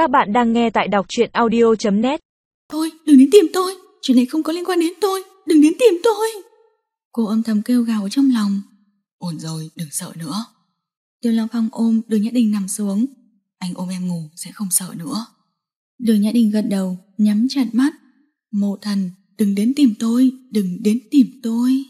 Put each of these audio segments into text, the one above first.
Các bạn đang nghe tại đọc truyện audio.net Thôi, đừng đến tìm tôi, chuyện này không có liên quan đến tôi, đừng đến tìm tôi. Cô âm thầm kêu gào trong lòng. Ổn rồi, đừng sợ nữa. Tiêu Long Phong ôm Đường Nhã Đình nằm xuống. Anh ôm em ngủ sẽ không sợ nữa. Đường Nhã Đình gật đầu, nhắm chặt mắt. Mộ thần, đừng đến tìm tôi, đừng đến tìm tôi.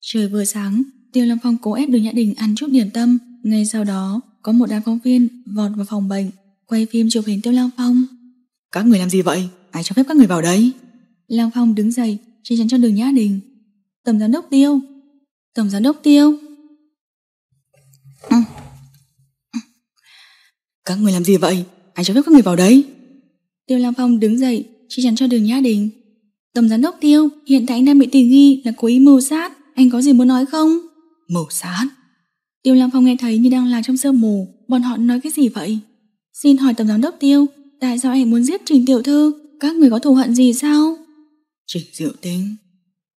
Trời vừa sáng, Tiêu long Phong cố ép Đường Nhã Đình ăn chút điểm tâm. Ngay sau đó, có một đám phóng viên vọt vào phòng bệnh, quay phim chụp hình Tiêu Lâm Phong. Các người làm gì vậy? Ai cho phép các người vào đấy? Lang Phong đứng dậy, che chắn cho đường Nhã Đình. Tổng giám đốc Tiêu. Tổng giám đốc Tiêu. Ừ. Các người làm gì vậy? Ai cho phép các người vào đấy? Tiêu Lang Phong đứng dậy, che chắn cho đường Nhã Đình. Tổng giám đốc Tiêu, hiện tại anh đang bị tình nghi là cố ý mưu sát. Anh có gì muốn nói không? Mưu sát? Tiêu Lang Phong nghe thấy như đang lạc trong sương mù. Bọn họ nói cái gì vậy? Xin hỏi tổng giám đốc Tiêu, tại sao anh muốn giết Trình Tiểu Thư? Các người có thù hận gì sao? Trình Diệu Tinh.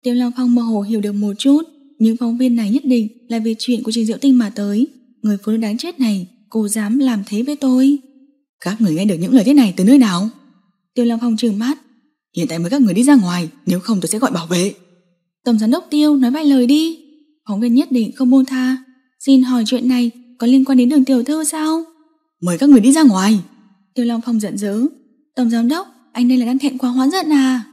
Tiêu Long Phong mơ hồ hiểu được một chút, nhưng phóng viên này nhất định là vì chuyện của Trình Diệu Tinh mà tới. Người phụ nữ đáng chết này, cô dám làm thế với tôi. Các người nghe được những lời thế này từ nơi nào? Tiêu Long Phong trừng mắt. Hiện tại mới các người đi ra ngoài, nếu không tôi sẽ gọi bảo vệ. Tổng giám đốc Tiêu nói vài lời đi. Phóng viên nhất định không buông tha. Xin hỏi chuyện này có liên quan đến đường tiểu thư sao? Mời các người đi ra ngoài. Tiêu Long Phong giận dữ. Tổng giám đốc, anh đây là đang thẹn quá hóa giận à?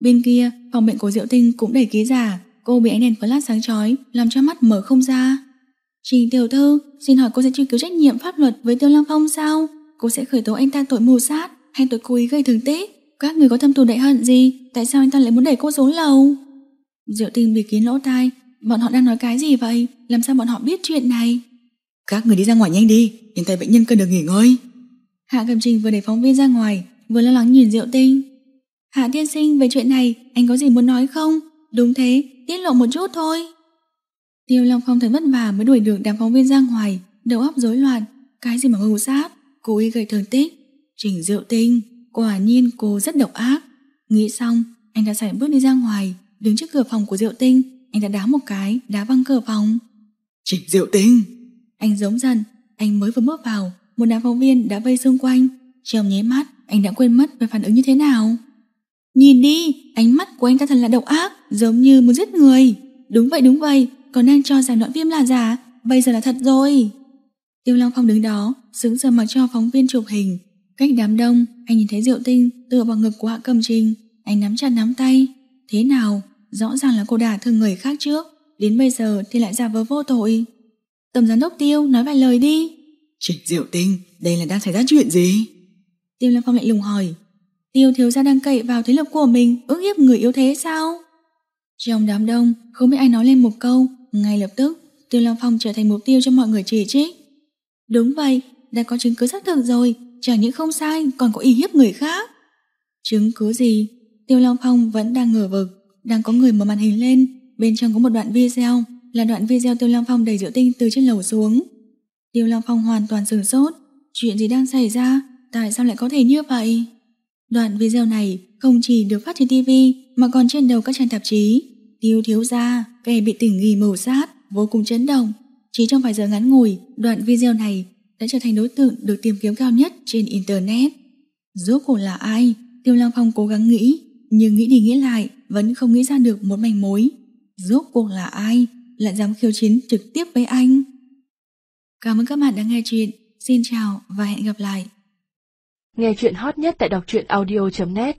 Bên kia, phòng bệnh của Diệu Tinh cũng đầy ký giả, cô bị ánh đèn flash sáng chói làm cho mắt mở không ra. Trình tiểu thư, xin hỏi cô sẽ truy cứu trách nhiệm pháp luật với Tiêu Long Phong sao? Cô sẽ khởi tố anh ta tội mưu sát hay tội cố ý gây thương tích? Các người có thâm thù đại hận gì? Tại sao anh ta lại muốn đẩy cô xuống lầu? Diệu Tinh bị kín lỗ tai, bọn họ đang nói cái gì vậy? Làm sao bọn họ biết chuyện này? Các người đi ra ngoài nhanh đi, hiện tại bệnh nhân cần được nghỉ ngơi. Hạ Cầm Trình vừa đẩy phóng viên ra ngoài, vừa lo lắng nhìn Diệu Tinh. Hạ tiên sinh về chuyện này, anh có gì muốn nói không? Đúng thế, tiết lộ một chút thôi. Tiêu Long Phong thấy vất vả mới đuổi được đám phóng viên ra ngoài, đầu óc rối loạn, cái gì mà mưu sát, cố ý gây thương tích. Trình Diệu Tinh, quả nhiên cô rất độc ác. Nghĩ xong, anh đã sải bước đi ra ngoài, đứng trước cửa phòng của Diệu Tinh, anh đã đá một cái, đá văng cửa phòng. Trình Diệu Tinh! Anh giống dần, anh mới vừa bước vào, một đám phóng viên đã vây xung quanh. Trong nháy mắt, anh đã quên mất về phản ứng như thế nào. Nhìn đi, ánh mắt của anh ta thật là độc ác, giống như muốn giết người. Đúng vậy đúng vậy, còn đang cho rằng đoạn phim là giả, bây giờ là thật rồi. Tiêu Long Phong đứng đó, sững sờ mặc cho phóng viên chụp hình. Cách đám đông, anh nhìn thấy Diệu Tinh tựa vào ngực của Hạ Cầm Trình, anh nắm chặt nắm tay. Thế nào? Rõ ràng là cô đã thương người khác trước, đến bây giờ thì lại giả vờ vô tội. Tổng giám đốc Tiêu nói vài lời đi. Trình Diệu Tinh, đây là đang xảy ra chuyện gì? Tiêu Lâm Phong lại lùng hỏi. Tiêu thiếu gia đang cậy vào thế lực của mình, ước hiếp người yếu thế sao? Trong đám đông, không biết ai nói lên một câu, ngay lập tức, Tiêu Lâm Phong trở thành mục tiêu cho mọi người chỉ trích. Đúng vậy, đã có chứng cứ xác thực rồi, chẳng những không sai, còn có ý hiếp người khác. Chứng cứ gì? Tiêu Long Phong vẫn đang ngờ vực, đang có người mở màn hình lên, bên trong có một đoạn video, là đoạn video Tiêu Long Phong đẩy rượu Tinh từ trên lầu xuống. Tiêu Long Phong hoàn toàn sửng sốt, chuyện gì đang xảy ra, tại sao lại có thể như vậy? Đoạn video này không chỉ được phát trên TV mà còn trên đầu các trang tạp chí. Tiêu thiếu gia, kẻ bị tỉnh nghi màu sát, vô cùng chấn động. Chỉ trong vài giờ ngắn ngủi, đoạn video này đã trở thành đối tượng được tìm kiếm cao nhất trên Internet. Rốt cuộc là ai? Tiêu Long Phong cố gắng nghĩ, nhưng nghĩ đi nghĩ lại vẫn không nghĩ ra được một manh mối. Rốt cuộc là ai? Lại dám khiêu chiến trực tiếp với anh? Cảm ơn các bạn đã nghe chuyện. Xin chào và hẹn gặp lại. Nghe chuyện hot nhất tại đọc truyện audio.net